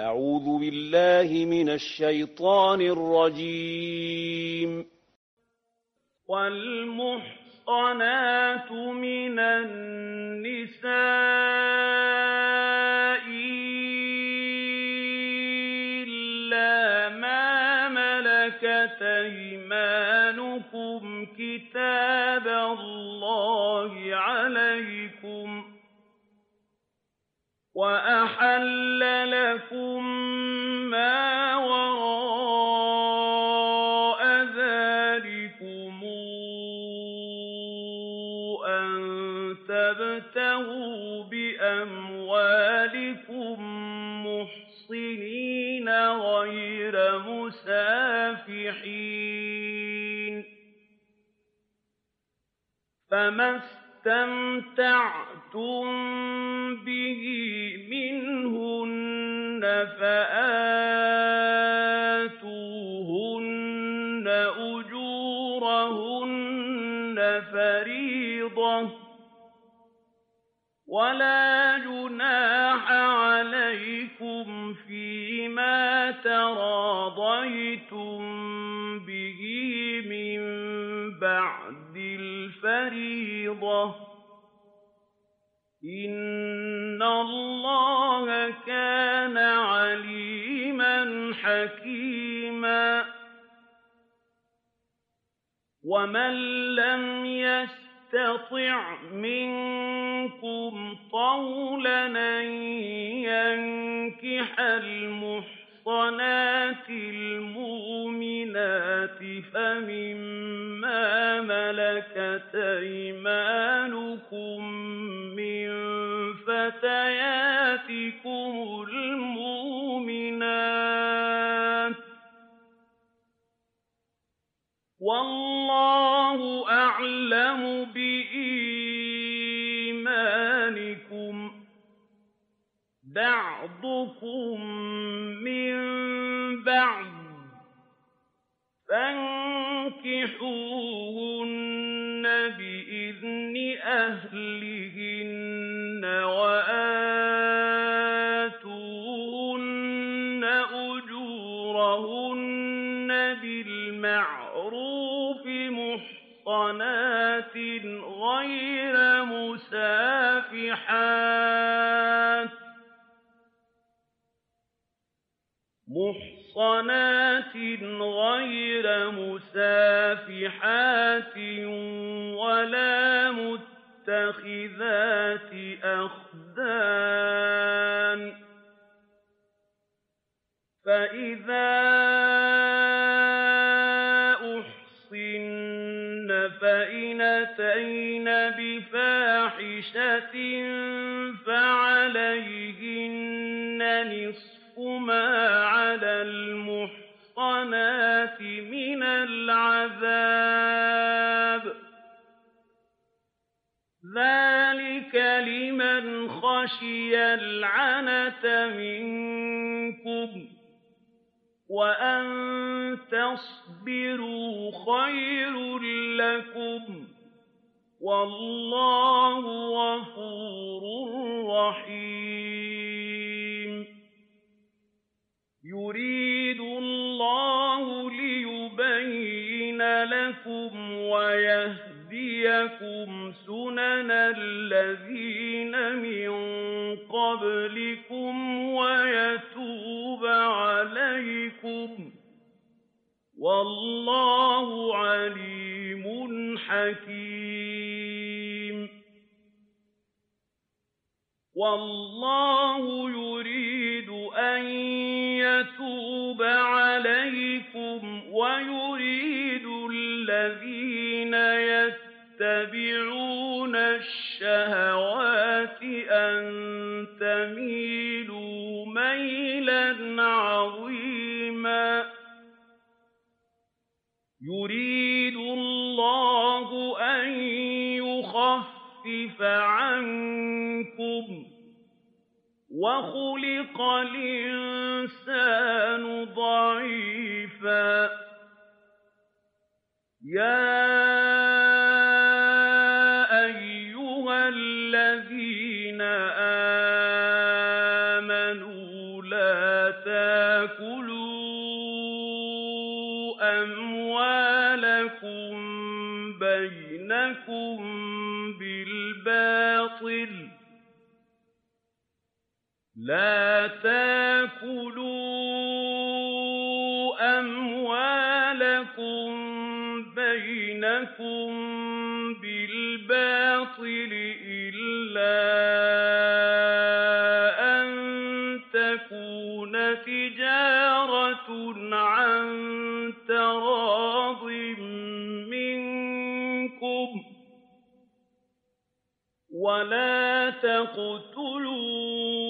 أعوذ بالله من الشيطان الرجيم. والمحصنات من النساء. وَأَحَلَّ لَكُم مَّا وَرَاءَ ذَٰلِكُمْ أَن تَبْتَغُوا بِأَمْوَالِكُم مُّحْصِنِينَ غَيْرَ مُسَافِحِينَ ۚ فَمَا اسْتَمْتَعْتُم بِهِ مِنْهُنَّ فَآتُوهُنَّ أُجُورَهُنَّ فَرِيضَةً ۚ وَلَا جُنَاحَ عَلَيْكُمْ فِيمَا تَرَاضَيْتُم بِهِ مِن بَعْدِ الْفَرِيضَةِ ۚ إِنَّ اللَّهَ كَانَ عَلِيمًا حَكِيمًا وَمَن لَّمْ يَسْتَطِعْ مِنكُمْ طَوْلًا أَن يَنكِحَ الْمُحْصَنَاتِ الْمُؤْمِنَاتِ فَمِمَّا مَلَكَتْ أَيْمَانُكُم مِّن فَتَيَاتِكُمُ الْمُؤْمِنَاتِ ۚ وَاللَّهُ أَعْلَمُ بِإِيمَانِكُم ۚ بَعْضُكُم مِّن بَعْضٍ ۚ فَانكِحُوهُنَّ بِإِذْنِ أَهْلِهِنَّ وَآتُوهُنَّ أُجُورَهُنَّ بِالْمَعْرُوفِ مُحْصَنَاتٍ غَيْرَ مُسَافِحَاتٍ وَلَا مُتَّخِذَاتِ أَخْدَانٍ ۚ فَإِذَا أُحْصِنَّ فَإِنْ أَتَيْنَ بِفَاحِشَةٍ فَعَلَيْهِنَّ نِصْفُ مَا عَلَى الْمُحْصَنَاتِ مِنَ الْعَذَابِ ۚ ذَٰلِكَ لِمَنْ خَشِيَ الْعَنَتَ مِنكُمْ ۚ وَأَن تَصْبِرُوا خَيْرٌ لَّكُمْ ۗ وَاللَّهُ غَفُورٌ رَّحِيمٌ يُرِيدُ اللَّهُ لِيُبَيِّنَ لَكُمْ وَيَهْدِيَكُمْ سُنَنَ الَّذِينَ مِن قَبْلِكُمْ وَيَتُوبَ عَلَيْكُمْ ۗ. وَاللَّهُ عَلِيمٌ حَكِيمٌ. وَاللَّهُ يُرِيدُ يَتُوبَ عَلَيْكُمْ وَيُرِيدُ الَّذِينَ يَتَّبِعُونَ الشَّهَوَاتِ أَن تَمِيلُوا مَيْلًا عَظِيمًا. يُرِيدُ اللَّهُ أَن يُخَفِّفَ عَنكُمْ ۚ وَخُلِقَ الْإِنسَانُ ضَعِيفًا ۚ يَا أَيُّهَا الَّذِينَ آمَنُوا لَا تَأْكُلُوا أَمْوَالَكُم بَيْنَكُم بِالْبَاطِلِ إِلَّا أَن تَكُونَ تِجَارَةً عَن تَرَاضٍ مِّنكُمْ ۚ وَلَا تَقْتُلُوا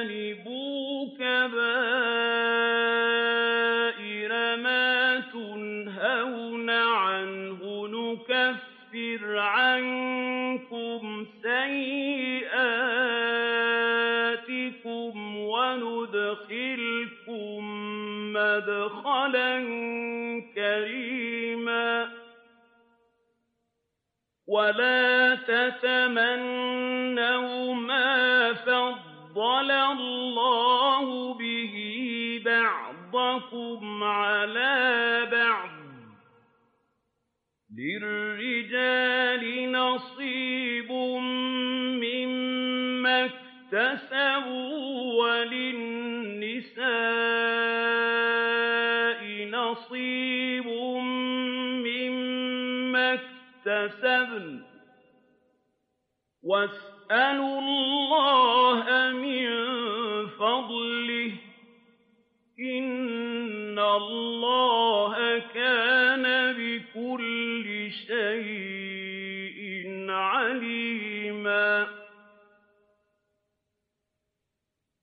تَجْتَنِبُوا كَبَائِرَ مَا تُنْهَوْنَ عَنْهُ نُكَفِّرْ عَنكُمْ سَيِّئَاتِكُمْ وَنُدْخِلْكُم مَّدْخَلًا كَرِيمًا وَلَا تَتَمَنَّوْا مَا فَضَّلَ اللَّهُ بِهِ بَعْضَكُمْ عَلَىٰ بَعْضٍ ۚ لِّلرِّجَالِ نَصِيبٌ مِّمَّا اكْتَسَبُوا وَلِلنِّسَاءِ نَصِيبٌ مِّمَّا اكْتَسَبْنَ ۚ وَاسْأَلُوا اللَّهَ مِن فَضْلِهِ ۗ. إِنَّ اللَّهَ كَانَ بِكُلِّ شَيْءٍ عَلِيمًا.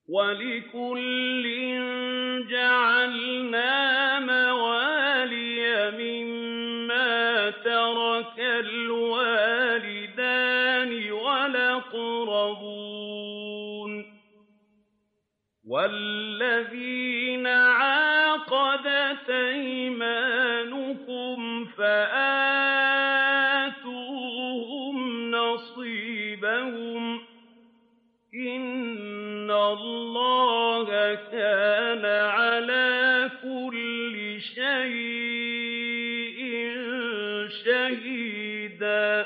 وَلِكُلٍّ جَعَلْنَا وَالَّذِينَ عَقَدَتْ أَيْمَانُكُمْ فَآتُوهُمْ نَصِيبَهُمْ ۚ إِنَّ اللَّهَ كَانَ عَلَىٰ كُلِّ شَيْءٍ شَهِيدًا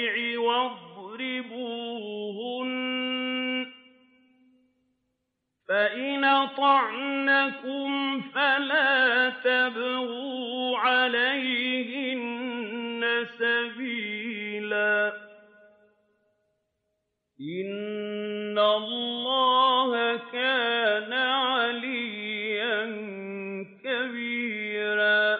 فَإِنْ أَطَعْنَكُمْ فَلَا تَبْغُوا عَلَيْهِنَّ سَبِيلًا ۗ إِنَّ اللَّهَ كَانَ عَلِيًّا كَبِيرًا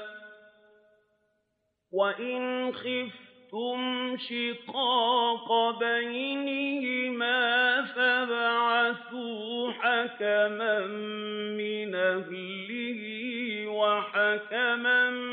وَإِنْ خِفْتُمْ شِقَاقَ بَيْنِهِمَا فَابْعَثُوا حَكَمًا مِّنْ أَهْلِهِ وَحَكَمًا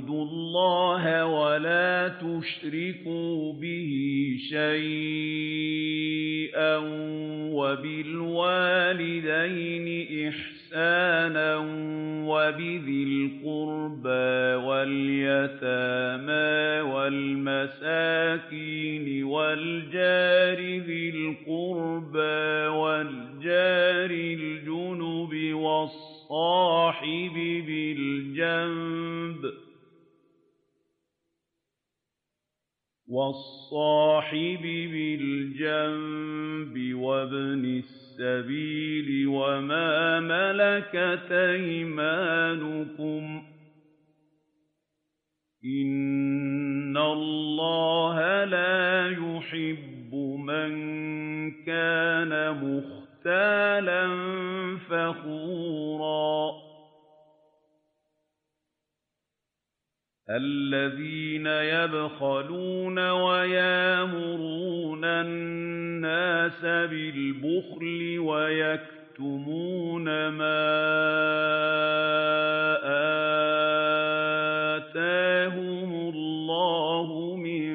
وَاعْبُدُوا اللَّهَ وَلَا تُشْرِكُوا بِهِ شَيْئًا ۖ وَبِالْوَالِدَيْنِ إِحْسَانًا وَبِذِي الْقُرْبَىٰ وَالْيَتَامَىٰ وَالْمَسَاكِينِ وَالْجَارِ ذِي الْقُرْبَىٰ وَالْجَارِ الْجُنُبِ وَالصَّاحِبِ بِالْجَنبِ وَابْنِ السَّبِيلِ وَمَا مَلَكَتْ أَيْمَانُكُمْ ۗ إِنَّ اللَّهَ لَا يُحِبُّ مَن كَانَ مُخْتَالًا فَخُورًا الَّذِينَ يَبْخَلُونَ وَيَأْمُرُونَ النَّاسَ بِالْبُخْلِ وَيَكْتُمُونَ مَا آتَاهُمُ اللَّهُ مِن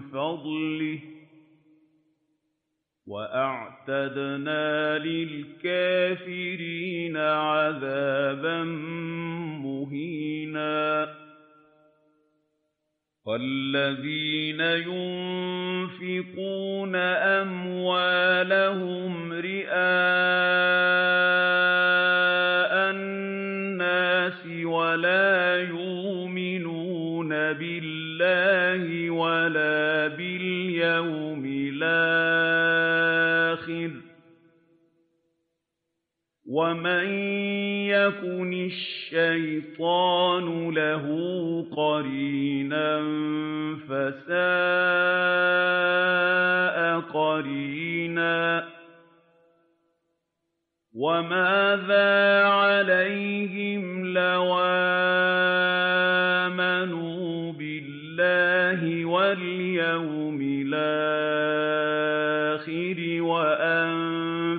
فَضْلِهِ ۗ وَأَعْتَدْنَا لِلْكَافِرِينَ عَذَابًا مُّهِينًا وَالَّذِينَ يُنفِقُونَ أَمْوَالَهُمْ رِئَاءَ النَّاسِ وَلَا يُؤْمِنُونَ بِاللَّهِ وَلَا بِالْيَوْمِ الْآخِرِ ۗ وَمَن يَكُنِ الشَّيْطَانُ لَهُ قَرِينًا فَسَاءَ قَرِينًا وَمَاذَا عَلَيْهِمْ لَوْ آمَنُوا بِاللَّهِ وَالْيَوْمِ الْآخِرِ وَأَنفَقُوا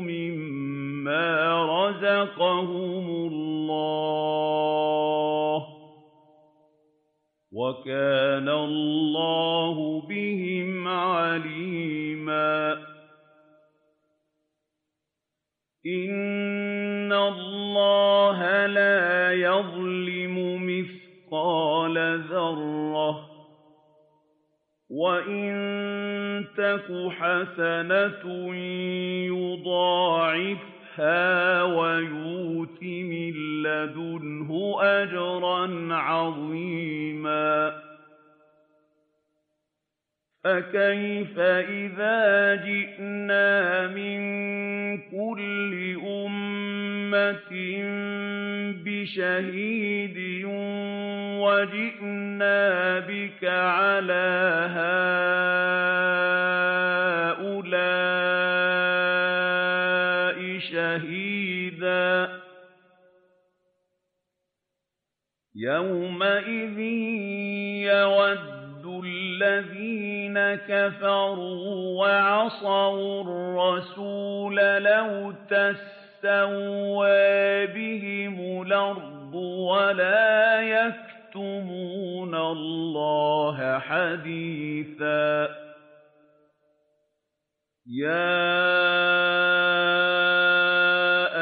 مِمَّا رَزَقَهُمُ اللَّهُ ۚ وَكَانَ اللَّهُ بِهِمْ عَلِيمًا إِنَّ اللَّهَ لَا يَظْلِمُ مِثْقَالَ ذَرَّةٍ ۖ وَإِن تَكُ حَسَنَةٌ يُضَاعِفْهَا وَيُؤْتِ مِن لَّدُنْهُ أَجْرًا عَظِيمًا فَكَيْفَ إِذَا جِئْنَا مِن كُلِّ أُمَّةٍ بِشَهِيدٍ وَجِئْنَا بِكَ عَلَىٰ هَٰؤُلَاءِ يَوْمَئِذٍ يَوَدُّ الَّذِينَ كَفَرُوا وَعَصَوُا الرَّسُولَ لَوْ تَسْتَوَىٰ بِهِمُ الْأَرْضُ وَلَا يَكْتُمُونَ اللَّهَ حَدِيثًا يَا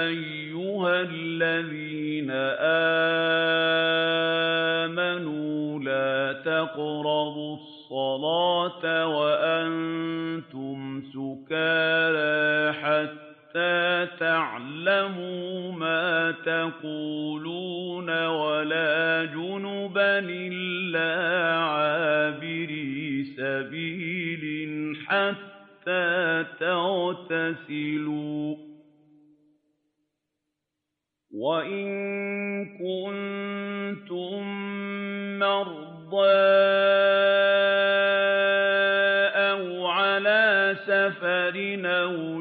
أَيُّهَا الَّذِينَ آمَنُوا تَقْرَبُوا الصَّلَاةَ وَأَنتُمْ سُكَارَىٰ حَتَّىٰ تَعْلَمُوا مَا تَقُولُونَ وَلَا جُنُبًا إِلَّا عَابِرِي سَبِيلٍ حَتَّىٰ تَغْتَسِلُوا ۚ. وَإِن كُنتُم مَّرْضَىٰ أَوْ عَلَىٰ سَفَرٍ أَوْ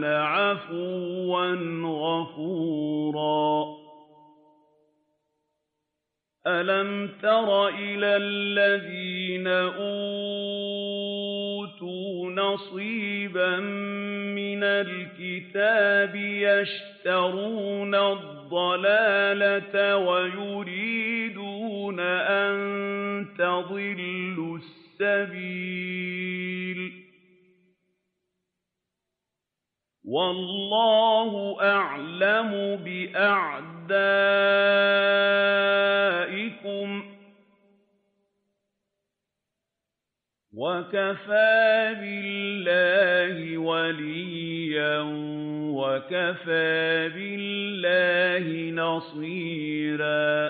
كَانَ عَفُوًّا غَفُورًا. أَلَمْ تَرَ إِلَى الَّذِينَ أُوتُوا نَصِيبًا مِّنَ الْكِتَابِ يَشْتَرُونَ الضَّلَالَةَ وَيُرِيدُونَ أَن تَضِلُّوا السَّبِيلَ ۗ وَاللَّهُ أَعْلَمُ بِأَعْدَائِكُمْ ۚ وَكَفَىٰ بِاللَّهِ وَلِيًّا وَكَفَىٰ بِاللَّهِ نَصِيرًا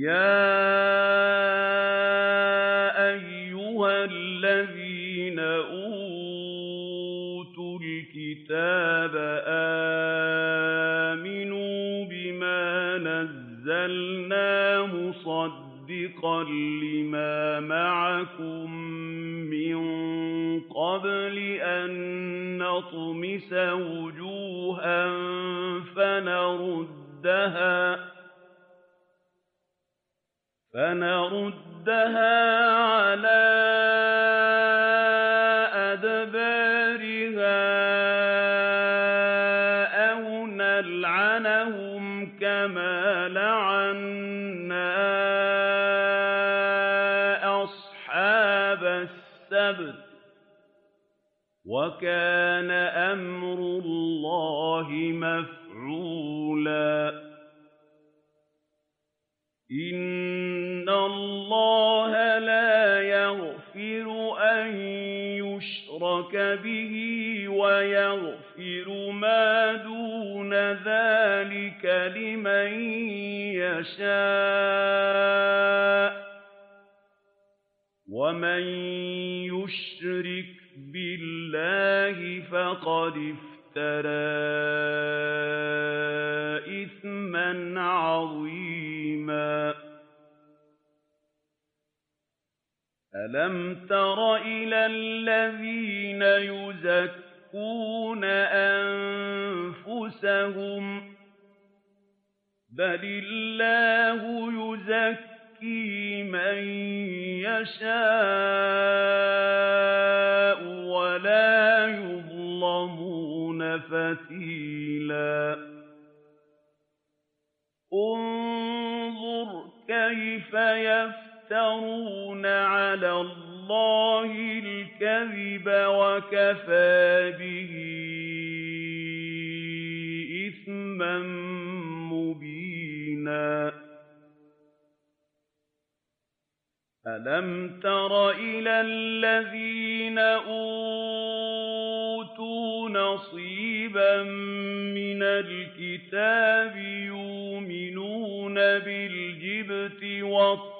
يَا أَيُّهَا الَّذِينَ أُوتُوا الْكِتَابَ آمِنُوا بِمَا نَزَّلْنَا مُصَدِّقًا لِّمَا مَعَكُم مِّن قَبْلِ أَن نَّطْمِسَ وُجُوهًا فَنَرُدَّهَا عَلَىٰ أَدْبَارِهَا أَوْ نَلْعَنَهُمْ كَمَا لَعَنَّا أَصْحَابَ السَّبْتِ ۚ. وَكَانَ أَمْرُ اللَّهِ مَفْعُولًا. يُشْرَكَ بِهِ وَيَغْفِرُ مَا دُونَ ذَٰلِكَ لِمَن يَشَاءُ ۚ وَمَن يُشْرِكْ بِاللَّهِ فَقَدِ افْتَرَىٰ إِثْمًا عَظِيمًا أَلَمْ تَرَ إِلَى الَّذِينَ يُزَكُّونَ أَنفُسَهُم ۚ بَلِ اللَّهُ يُزَكِّي مَن يَشَاءُ وَلَا يُظْلَمُونَ فَتِيلًا انظُرْ كَيْفَ يَفْتَرُونَ عَلَى اللَّهِ الْكَذِبَ وَكَفَىٰ بِهِ إِثْمًا مُّبِينًا. أَلَمْ تَرَ إِلَى الَّذِينَ أُوتُوا نَصِيبًا مِّنَ الْكِتَابِ يُؤْمِنُونَ بِالْجِبْتِ وَالطَّاغُوتِ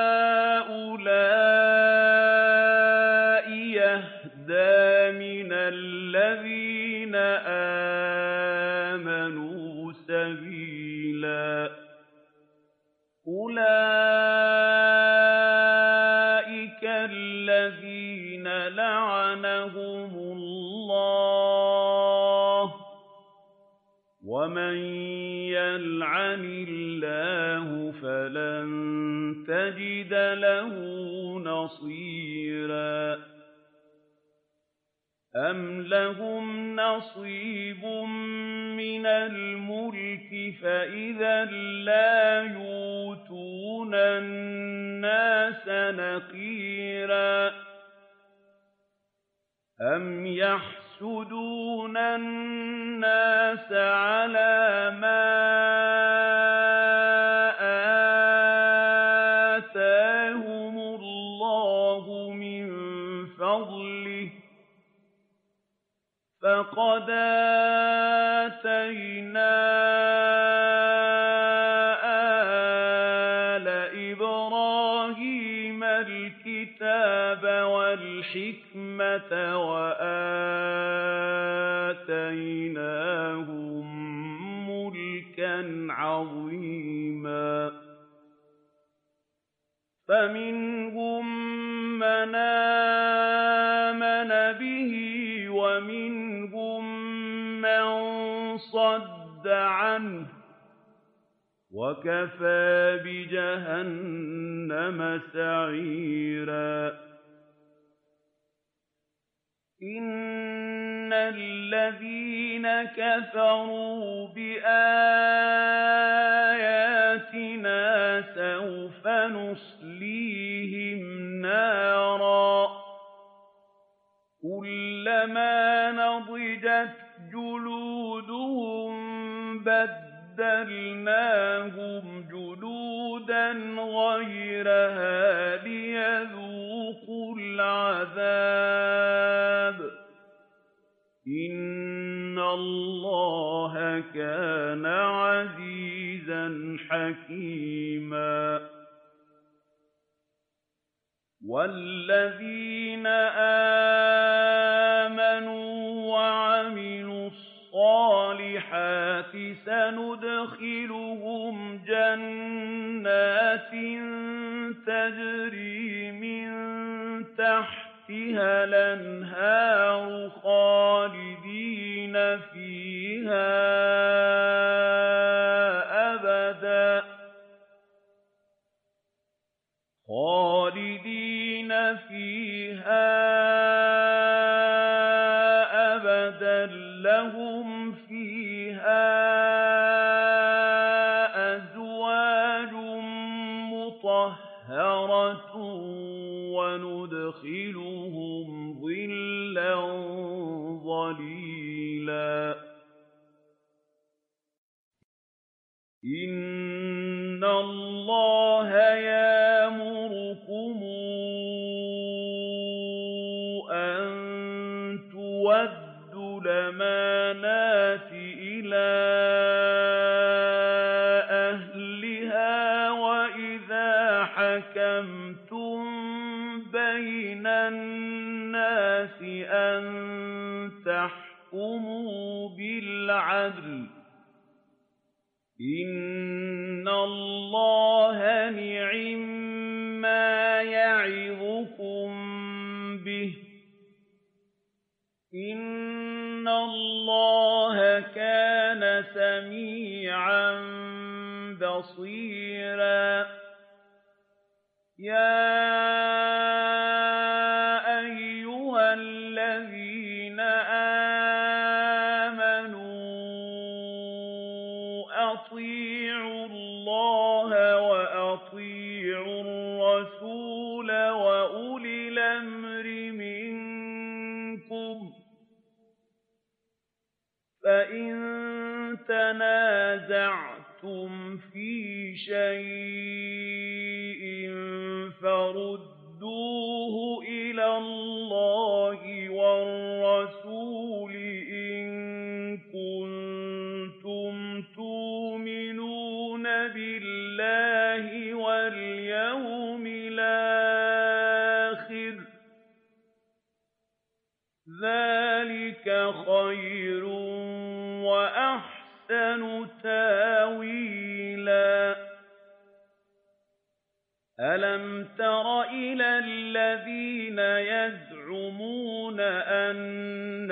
لَهُ نَصِيرًا. أَمْ لَهُمْ نَصِيبٌ مِّنَ الْمُلْكِ فَإِذًا لَّا يُؤْتُونَ النَّاسَ نَقِيرًا. أَمْ يَحْسُدُونَ النَّاسَ عَلَىٰ مَا فَقَدْ آتَيْنَا آلَ إِبْرَاهِيمَ الْكِتَابَ وَالْحِكْمَةَ وَآتَيْنَاهُم مُّلْكًا عَظِيمًا فَمِنْهُم عَنْهُ ۚ وَكَفَىٰ بِجَهَنَّمَ سَعِيرًا. إِنَّ الَّذِينَ كَفَرُوا بِآيَاتِنَا سَوْفَ نُصْلِيهِمْ نَارًا. كُلَّمَا بَدَّلْنَاهُمْ جُلُودًا غَيْرَهَا لِيَذُوقُوا الْعَذَابَ ۗ إِنَّ اللَّهَ كَانَ عَزِيزًا حَكِيمًا وَالَّذِينَ آمَنُوا سَنُدْخِلُهُمْ إِنَّ اللَّهَ نِعِمَّا يَعِظُكُم بِهِ ۗ. إِنَّ اللَّهَ كَانَ سَمِيعًا بَصِيرًا. يَزْعُمُونَ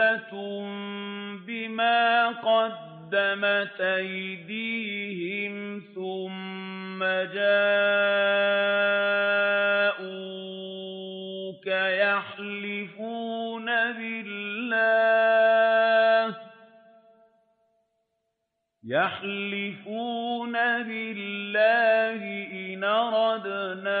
مُّصِيبَةٌ بِمَا قَدَّمَتْ أَيْدِيهِمْ ثُمَّ جَاءُوكَ يَحْلِفُونَ بِاللَّهِ إِنْ أَرَدْنَا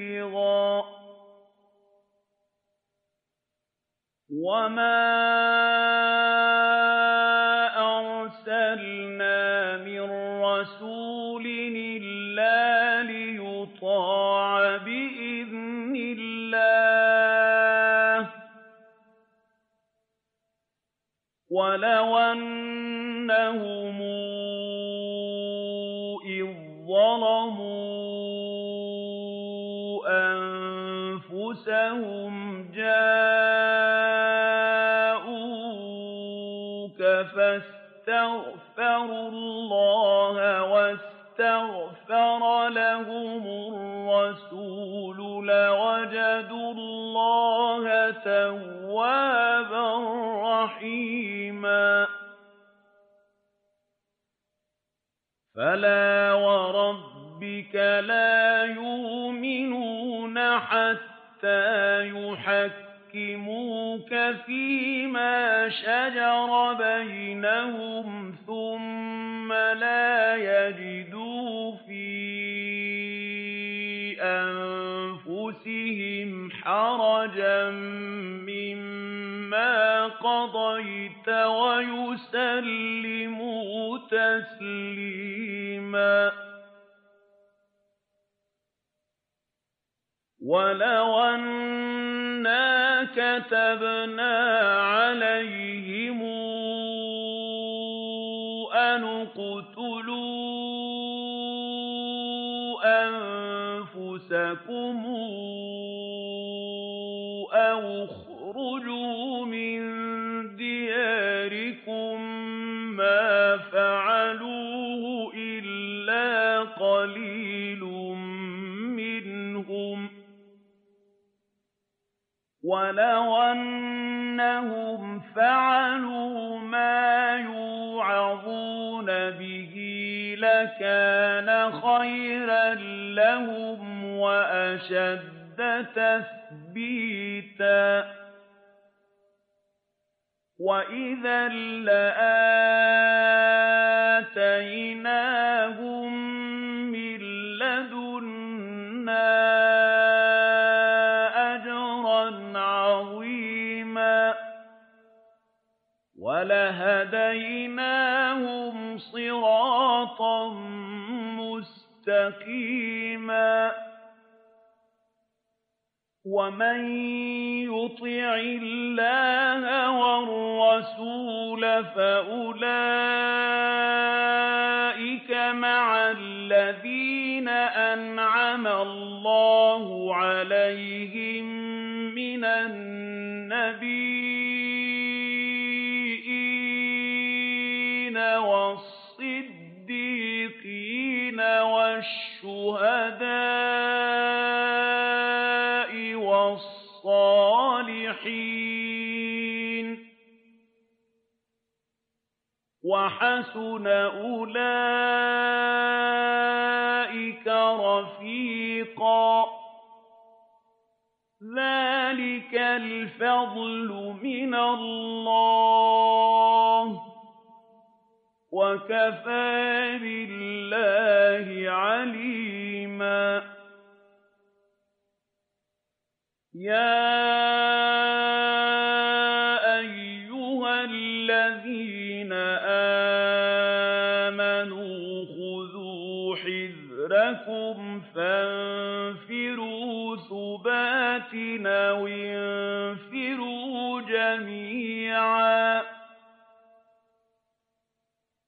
وَمَا أَرْسَلْنَا مِن رَّسُولٍ إِلَّا لِيُطَاعَ بِإِذْنِ اللَّهِ ۚ وَلَوْ أَنَّهُمْ رَّحِيمًا فَلَا وَرَبِّكَ لَا يُؤْمِنُونَ حَتَّىٰ يُحَكِّمُوكَ فِيمَا شَجَرَ بَيْنَهُمْ ثُمَّ لَا يَجِدُوا فِي أَنفُسِهِمْ حَرَجًا قَضَيْتَ وَيُسَلِّمُوا تَسْلِيمًا. وَلَوْ أَنَّا كَتَبْنَا عَلَيْهِمْ أَنِ اقْتُلُوا وَلَوْ أَنَّهُمْ فَعَلُوا مَا يُوعَظُونَ بِهِ لَكَانَ خَيْرًا لَّهُمْ وَأَشَدَّ تَثْبِيتًا ۚ وَإِذًا لَّآتَيْنَاهُم وَلَهَدَيْنَاهُمْ صِرَاطًا مُّسْتَقِيمًا. وَمَن يُطِعِ اللَّهَ وَالرَّسُولَ فَأُولَٰئِكَ مَعَ الَّذِينَ أَنْعَمَ اللَّهُ عَلَيْهِم مِّنَ النَّبِيِّينَ وَالشُّهَدَاءِ وَالصَّالِحِينَ ۚ. وَحَسُنَ أُولَٰئِكَ رَفِيقًا ۚ. ذَٰلِكَ الْفَضْلُ مِنَ اللَّهِ ۚ. وَكَفَىٰ بِاللَّهِ عَلِيمًا. يَا أَيُّهَا الَّذِينَ آمَنُوا خُذُوا حِذْرَكُمْ فَانفِرُوا ثُبَاتٍ أَوِ انفِرُوا جَمِيعًا.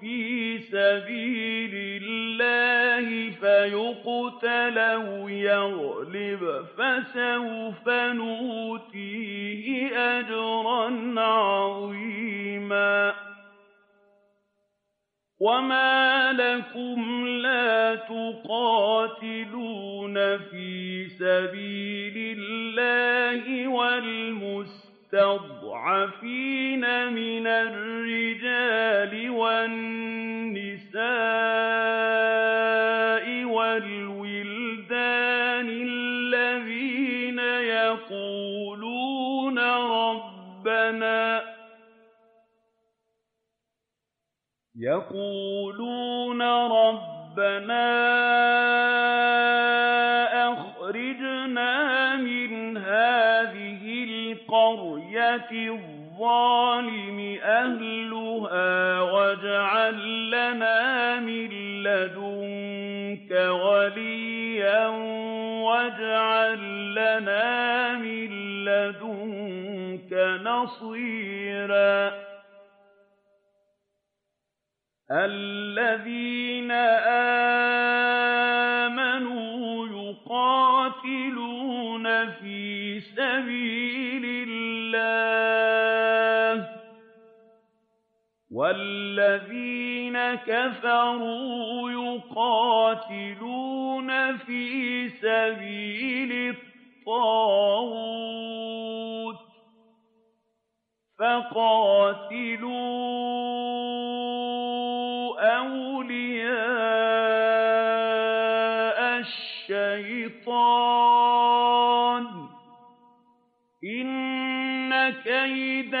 فِي سَبِيلِ اللَّهِ فَيُقْتَلْ أَوْ يَغْلِبْ فَسَوْفَ نُؤْتِيهِ أَجْرًا عَظِيمًا. وَمَا لَكُمْ لَا تُقَاتِلُونَ فِي سَبِيلِ اللَّهِ وَالْمُسْتَضْعَفِينَ مِنَ الرِّجَالِ وَالنِّسَاءِ وَالْوِلْدَانِ الَّذِينَ يَقُولُونَ رَبَّنَا رَبَّنَا أَخْرِجْنَا الْقَرْيَةِ الظَّالِمِ أَهْلُهَا وَاجْعَل لَّنَا مِن لَّدُنكَ وَلِيًّا وَاجْعَل لَّنَا مِن لَّدُنكَ نَصِيرًا الَّذِينَ آمَنُوا يُقَاتِلُونَ فِي سَبِيلِ اللَّهِ وَالَّذِينَ كَفَرُوا يُقَاتِلُونَ فِي سَبِيلِ الطَّاغُوتِ فَقَاتِلُوا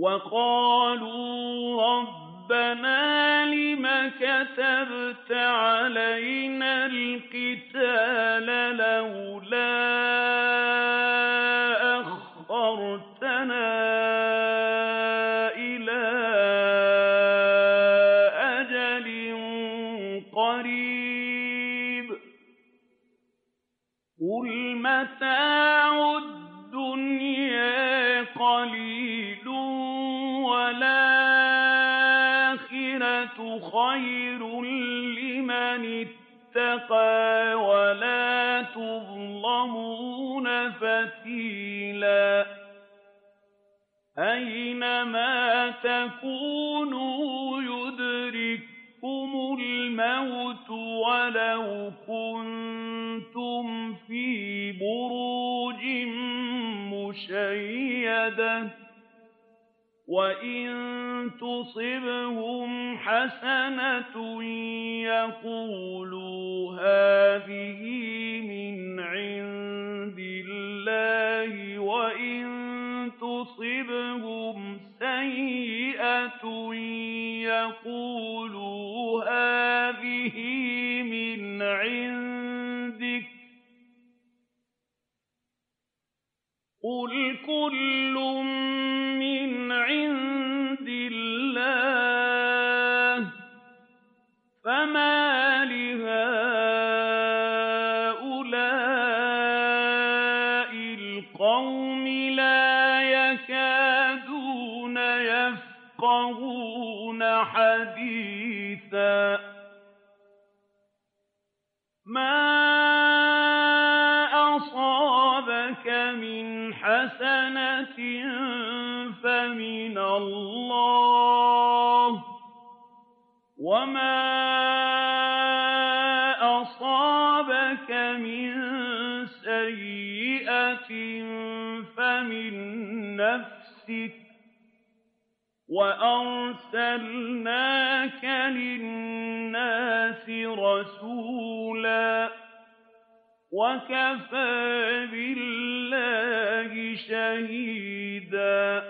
وَقَالُوا رَبَّنَا لِمَ كَتَبْتَ عَلَيْنَا الْقِتَالَ لَوْلَا تَكُونُوا يُدْرِككُّمُ الْمَوْتُ وَلَوْ كُنتُمْ فِي بُرُوجٍ مُّشَيَّدَةٍ ۗ وَإِن تُصِبْهُمْ حَسَنَةٌ يَقُولُوا هَٰذِهِ مِنْ عِندِ اللَّهِ وَإِن تُصِبْهُمْ سَيِّئَةٌ يَقُولُوا هَٰذِهِ مِنْ عِندِكَ ۚ. قُلْ كُلٌّ مِّنْ عِندِ اللَّهِ ۖ وَمَا أَصَابَكَ مِن سَيِّئَةٍ فَمِن نَّفْسِكَ ۚ وَأَرْسَلْنَاكَ لِلنَّاسِ رَسُولًا ۚ وَكَفَىٰ بِاللَّهِ شَهِيدًا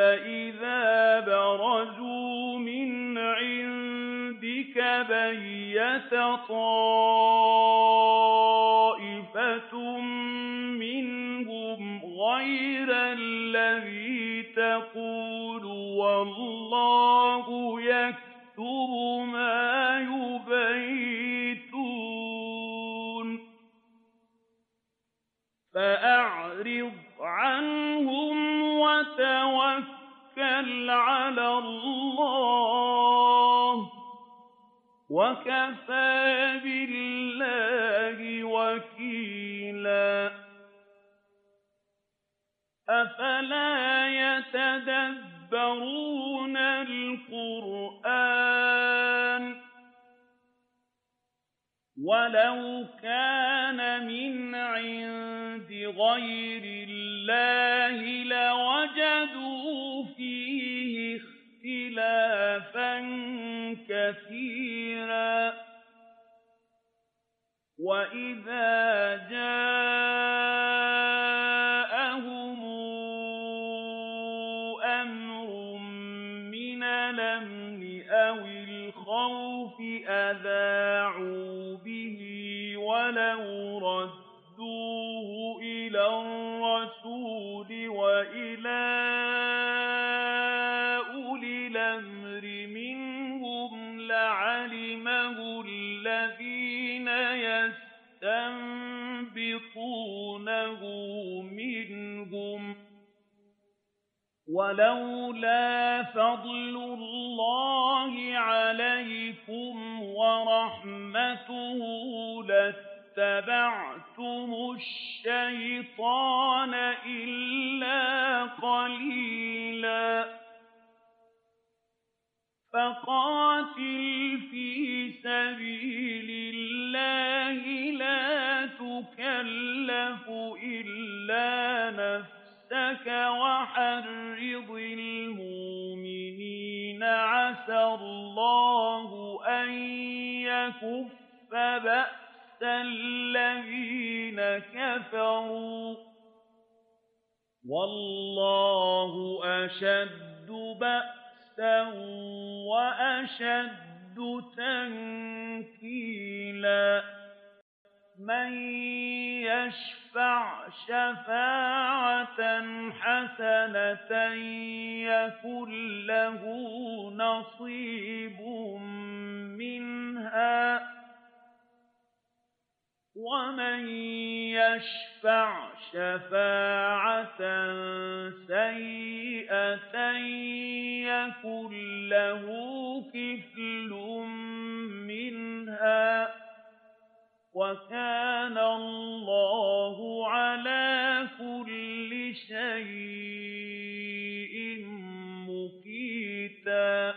فَإِذَا بَرَزُوا مِنْ عِندِكَ بَيَّتَ طَائِفَةٌ مِّنْهُمْ غَيْرَ الَّذِي تَقُولُ وَاللَّهُ يَكْتُبُ مَا يُبَيِّتُونَ فَأَعْرِضْ عَنْهُمْ وَتَوَكَّلْ عَلَى اللَّهِ ۚ وَكَفَىٰ بِاللَّهِ وَكِيلًا. أَفَلَا يَتَدَبَّرُونَ الْقُرْآنَ ۚ وَلَوْ كَانَ مِنْ عِندِ غَيْرِ اللَّهِ لَوَجَدُوا اخْتِلَافًا كَثِيرًا. وَإِذَا جَاءَهُمْ أَمْرٌ مِّنَ الْأَمْنِ أَوِ الْخَوْفِ أَذَاعُوا وَلَوْلَا فَضْلُ اللَّهِ عَلَيْكُمْ وَرَحْمَتُهُ لَاتَّبَعْتُمُ الشَّيْطَانَ إِلَّا قَلِيلًا. فَقَاتِلْ فِي سَبِيلِ اللَّهِ لَا تُكَلَّفُ إِلَّا نَفْسَكَ وَحَرِّضِ الْمُؤْمِنِينَ ۖ. عَسَى اللَّهُ أَن يَكُفَّ بَأْسَ الَّذِينَ كَفَرُوا ۚ. وَاللَّهُ أَشَدُّ بَأْسًا وَأَشَدُّ تَنكِيلًا. مَّن يَشْفَعْ شَفَاعَةً حَسَنَةً يَكُن لَّهُ نَصِيبٌ مِّنْهَا ۖ. وَمَن يَشْفَعْ شَفَاعَةً سَيِّئَةً يَكُن لَّهُ كِفْلٌ مِّنْهَا ۗ. وَكَانَ اللَّهُ عَلَىٰ كُلِّ شَيْءٍ مُّقِيتًا.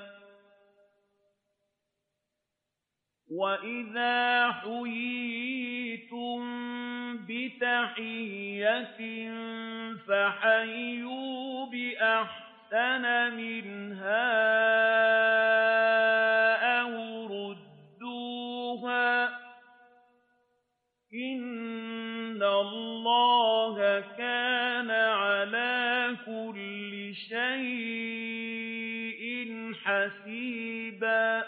وَإِذَا حُيِّيتُم بِتَحِيَّةٍ فَحَيُّوا بِأَحْسَنَ مِنْهَا. اللَّهَ كَانَ عَلَىٰ كُلِّ شَيْءٍ حَسِيبًا.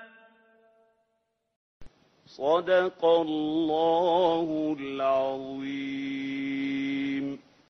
صدق الله العظيم.